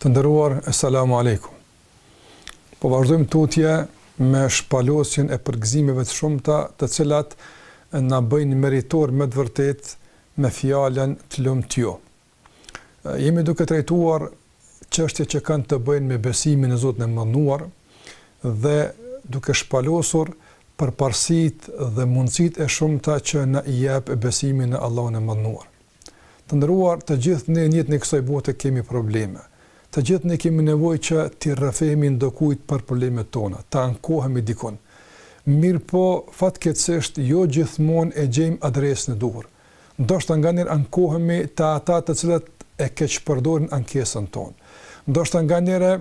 Të nderuar, Esselamu Aleykum. Po vazhdojmë tutje me shpalosjen e përgëzimeve të shumta të cilat na bëjnë meritorë me të vërtetë me fjalën të lumtë ju. Jemi duke trajtuar çështje që kanë të bëjnë me besimin në Zotin e madhëruar dhe duke shpalosur përparësitë dhe mundësitë e shumta që na i jep besimi në Allahun e madhëruar. Të nderuar, të gjithë ne në jetën e kësaj bote kemi probleme. Të gjithë ne kemi nevojë që t'i rrëfehemi ndokujt për problemet tona, të ankohemi dikun. Mirëpo, fatkeqësisht, jo gjithmonë e gjejmë adresën e duhur. Ndoshta nganjëherë ankohemi te ata të cilët e keqpërdorin ankesën tonë. Ndoshta nganjëherë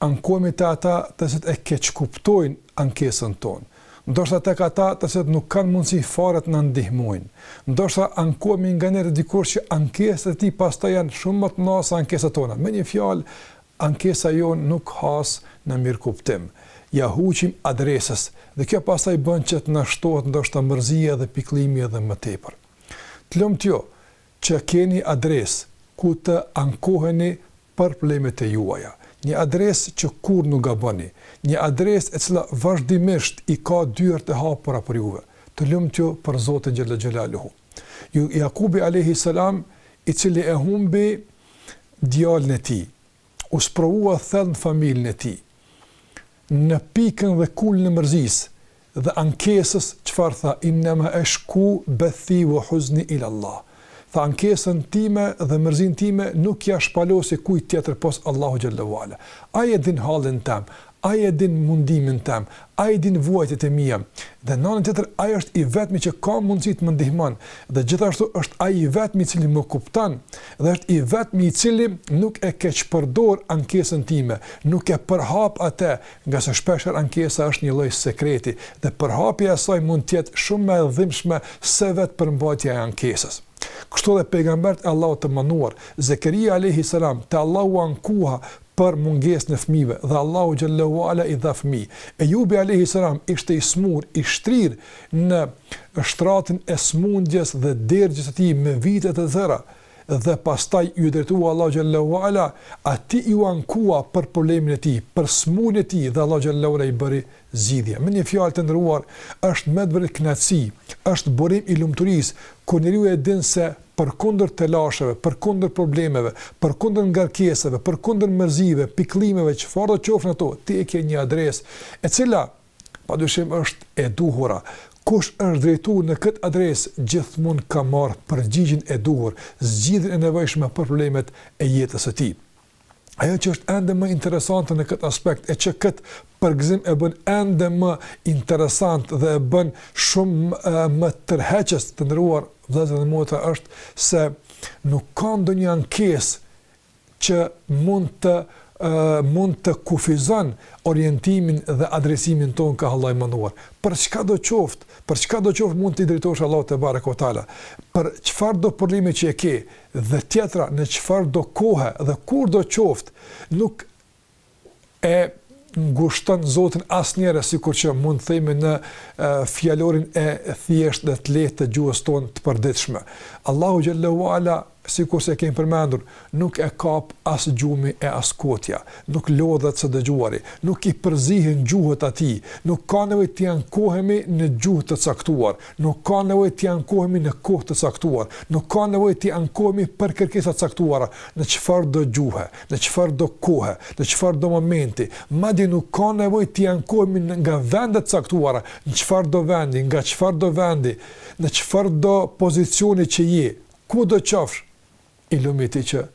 Ankohemi tek ata të cilët e keqkuptojnë ankesën tonë, ndoshta tek ata të cilët nuk kanë mundësi fare të na ndihmojnë. Ndoshta ankohemi nganjëherë te dikush që ankesat e tij pastaj janë shumë më të mëdha se ankesat tona. Me një fjalë, ankesa jonë nuk has në mirëkuptim. Ia huqim adresës dhe kjo pastaj bën që të na shtohet ndoshta mërzia dhe pikëllimi edhe më tepër. Të lumtë ju që keni adresë ku të ankoheni për problemet e juaja, një adresë që kurrë nuk gaboni, një adresë e cila vazhdimisht i ka dyert e hapura për juve. Të lumtë ju për Zotin xhele xhelaluhu. Jakubi alejhi selam i cili e humbi djalin e tij, u sprovua thellë në familjen e tij. Në pikën dhe kulmin e mërzisë dhe ankesës çfarë tha, Innema eshku bethi wa huzni ila Allah. Tha ankesën time dhe mërzinë time nuk ia shpalos kujt tjetër pos Allahu xhalla wa'ala. Ai e din hallin tem, Ai e din mundimin tem, Ai i din vuajtjet e mia. Dhe në anën tjetër Ai është i vetmi që ka mundësi të më ndihmon dhe gjithashtu është Ai i vetmi i cili më kupton Dhe është i vetmi i cili nuk e keqpërdor ankesën time, nuk e përhap atë, ngase shpeshherë ankesa është një lloj sekreti dhe përhapja e saj mund të jetë shumë më e dhimbshme se vetë përmbajtja e ankesës. Kështu dhe pejgamberët e Allahut të madhëruar, Zekeria alejhi selam, te Allahu ankohej, për mungesën e fëmijëve dhe Allahu xhalla ue ala i dha fëmijë. Ejubi alejhi selam ishte i smur, i shtrirë në shtratin e smundjes dhe dergjes së tij me vite të tëra dhe pastaj iu drejtua Allahu xhalla ue ala, atij iu ankua për problemin e tij, për smundjen e tij dhe Allahu xhalla ue ala i bëri zgjidhje, me një fjalë të nderuar, është me të vërtetë kënaqësi, është burim i lumturisë, kur njeriu e din se përkundër telasheve, përkundër problemeve, përkundër ngarkesave, përkundër mërzive, pikëllimeve, çfarëdo qofshin ato, ti e ke një adresë, e cila padyshim është e duhura. Kush është drejtuar në këtë adresë, gjithmonë ka marrë përgjigjen e duhur, zgjidhjen e nevojshme për problemet e jetës së tij. ajo që është ende më interesante në këtë aspekt, e që këtë përgëzim e bën ende më interesant dhe e bën shumë më tërheqës të nderuar vëllezër dhe motra është se nuk ka ndonjë ankesë që mund të mund të kufizon orientimin dhe adresimin tonë kah Allahu i Madhëruar. Për çkado qoftë, për çkado qoftë mund t'i drejtohesh Allahut tebareke ue teala. Për çfarëdo problemi që e ke, dhe tjetra në çfarëdo kohe dhe kurdo qoftë nuk e ngushton Zotin asnjëherë sikur që mund të themi në fjalorin e thjeshtë dhe të lehtë të gjuhës tonë të përditshme. Allahu xhel-le ue ala, sikurse kemi përmendur, nuk e kap as gjumi e as kotja, nuk lodhet së dëgjuari, nuk i përzihen gjuhët atij, nuk ka nevojë t'i ankohemi në gjuhë të caktuar, Nuk ka nevojë t'i ankohemi në kohë të caktuar, nuk ka nevojë t'i ankohemi për kërkesa të caktuara, në çfarëdo gjuhe, në çfarëdo kohe, në çfarëdo momenti, madje nuk ka nevojë t'i ankohemi nga vende të caktuara, në çfarëdo vendi, nga çfarëdo vendi, në çfarëdo pozicioni që je, kudo qofsh, i lumi ti që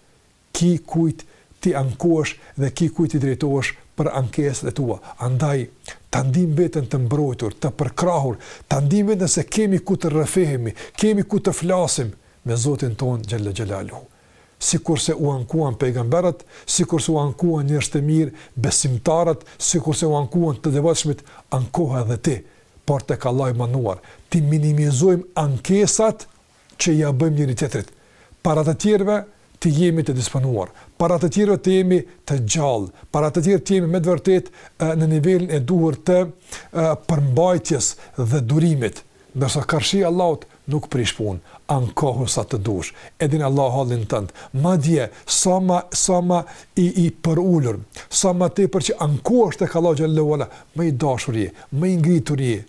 ki kujt t'i ankohesh dhe ki kujt t'i drejtohesh për ankesat e tua. Andaj, ta ndimë veten të mbrojtur, të përkrahur, ta ndimë veten se kemi ku të rrëfehemi, kemi ku të flasim me Zotin tonë Xhelle Xhelaluhu. Sikurse u ankuan pejgamberët, sikurse u ankuan njerëzit e mirë, besimtarët, sikurse u ankuan të devotshmit, ankohu edhe ti, por tek Allahu i Madhëruar. T'i minimizojmë ankesat që ia bëjmë njëri-tjetrit, para të tjerëve të jemi të disponuar, para të tjerëve të jemi të gjallë, para të tjerëve të jemi me të vërtetë në nivelin e duhur të përmbajtjes dhe durimit, ndërsa karshi Allahut nuk prish punë, ankohu sa të dush, e din Allahu hallin tënd, madje sa më sa më i i përulur, sa më tepër që ankohesh tek Allahu xhel-le ue ala, më i dashur je, më i ngritur je,